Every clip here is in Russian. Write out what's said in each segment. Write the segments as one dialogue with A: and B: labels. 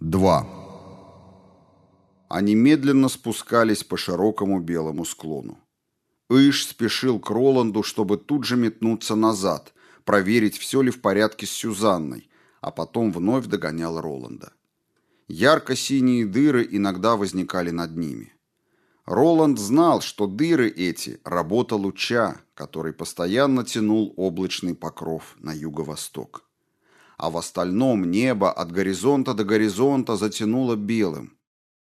A: 2. Они медленно спускались по широкому белому склону. Иш спешил к Роланду, чтобы тут же метнуться назад, проверить, все ли в порядке с Сюзанной, а потом вновь догонял Роланда. Ярко-синие дыры иногда возникали над ними. Роланд знал, что дыры эти – работа луча, который постоянно тянул облачный покров на юго-восток. А в остальном небо от горизонта до горизонта затянуло белым.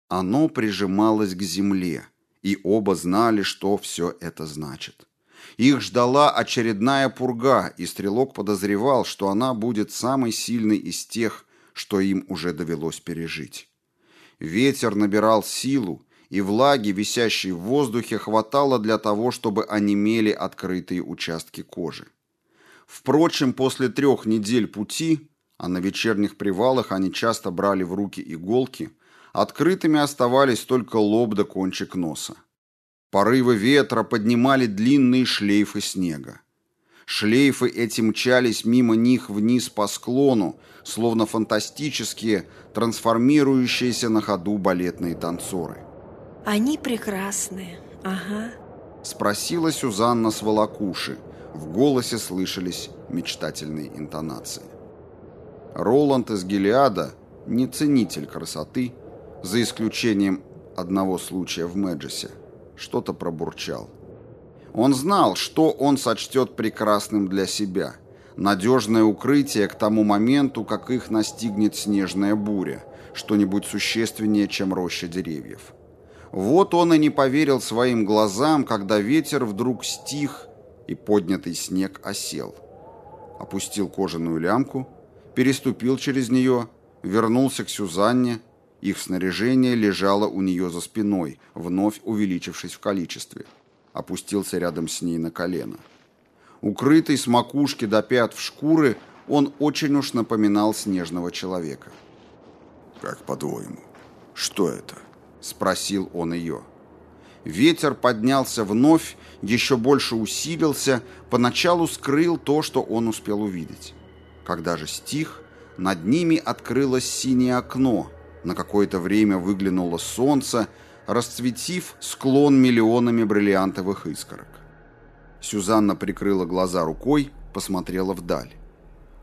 A: Оно прижималось к земле, и оба знали, что все это значит. Их ждала очередная пурга, и стрелок подозревал, что она будет самой сильной из тех, что им уже довелось пережить. Ветер набирал силу, и влаги, висящей в воздухе, хватало для того, чтобы онемели открытые участки кожи. Впрочем, после трех недель пути, а на вечерних привалах они часто брали в руки иголки, открытыми оставались только лоб да кончик носа. Порывы ветра поднимали длинные шлейфы снега. Шлейфы эти мчались мимо них вниз по склону, словно фантастические, трансформирующиеся на ходу балетные танцоры.
B: Они прекрасные, ага.
A: Спросила Сюзанна с волокуши. В голосе слышались мечтательные интонации. Роланд из Гелиада не ценитель красоты, за исключением одного случая в Мэджесе, что-то пробурчал. Он знал, что он сочтет прекрасным для себя. Надежное укрытие к тому моменту, как их настигнет снежная буря, что-нибудь существеннее, чем роща деревьев. Вот он и не поверил своим глазам, когда ветер вдруг стих и поднятый снег осел. Опустил кожаную лямку, переступил через нее, вернулся к Сюзанне, их снаряжение лежало у нее за спиной, вновь увеличившись в количестве опустился рядом с ней на колено. Укрытый с макушки до пят в шкуры, он очень уж напоминал снежного человека.
C: «Как по-твоему, что это?»
A: — спросил он ее. Ветер поднялся вновь, еще больше усилился, поначалу скрыл то, что он успел увидеть. Когда же стих, над ними открылось синее окно, на какое-то время выглянуло солнце, расцветив склон миллионами бриллиантовых искорок. Сюзанна прикрыла глаза рукой, посмотрела вдаль.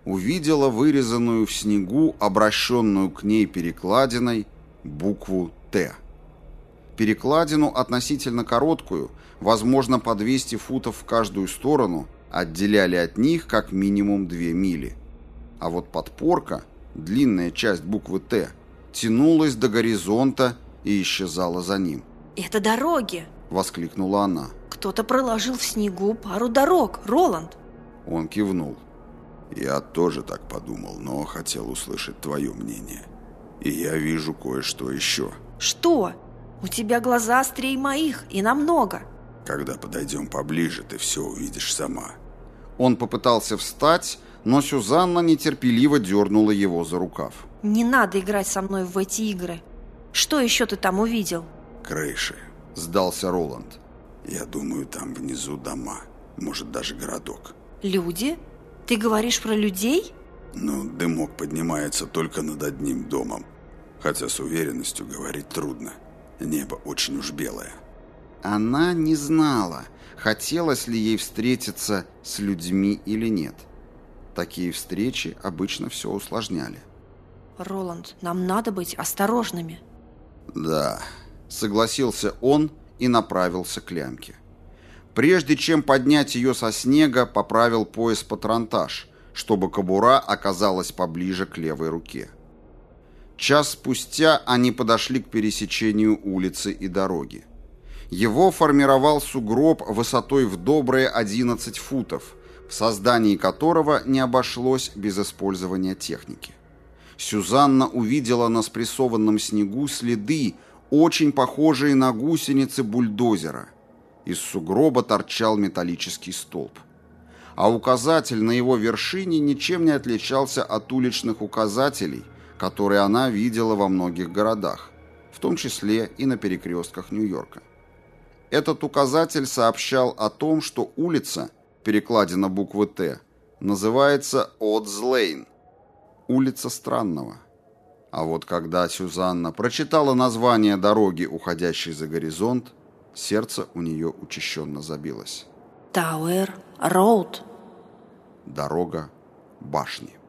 A: Увидела вырезанную в снегу, обращенную к ней перекладиной, букву «Т». Перекладину относительно короткую, возможно, по 200 футов в каждую сторону, отделяли от них как минимум 2 мили. А вот подпорка, длинная часть буквы «Т», тянулась до горизонта и исчезала за ним.
B: «Это дороги!»
A: – воскликнула она.
B: «Кто-то проложил в снегу пару дорог, Роланд!»
A: Он кивнул.
C: «Я тоже так подумал, но хотел услышать твое мнение. И я вижу кое-что еще».
B: «Что? У тебя глаза острее моих, и намного!»
C: «Когда подойдем поближе, ты все увидишь сама».
A: Он попытался встать, но Сюзанна нетерпеливо дернула его за рукав.
B: «Не надо играть со мной в эти игры. Что еще ты там увидел?
C: Крыши, сдался Роланд. Я думаю, там внизу дома, может даже городок.
B: Люди? Ты говоришь про людей?
C: Ну, дымок поднимается только над одним домом. Хотя с уверенностью говорить трудно. Небо очень уж белое.
A: Она не знала, хотелось ли ей встретиться с людьми или нет. Такие встречи обычно все усложняли.
B: Роланд, нам надо быть осторожными.
A: «Да», — согласился он и направился к лямке. Прежде чем поднять ее со снега, поправил пояс патронтаж, чтобы кобура оказалась поближе к левой руке. Час спустя они подошли к пересечению улицы и дороги. Его формировал сугроб высотой в добрые 11 футов, в создании которого не обошлось без использования техники. Сюзанна увидела на спрессованном снегу следы, очень похожие на гусеницы бульдозера. Из сугроба торчал металлический столб. А указатель на его вершине ничем не отличался от уличных указателей, которые она видела во многих городах, в том числе и на перекрестках Нью-Йорка. Этот указатель сообщал о том, что улица, перекладина буквы «Т», называется Одс-Лейн, улица Странного. А вот когда Сюзанна прочитала название дороги, уходящей за горизонт, сердце у нее учащенно забилось.
B: Тауэр Роуд.
A: Дорога башни.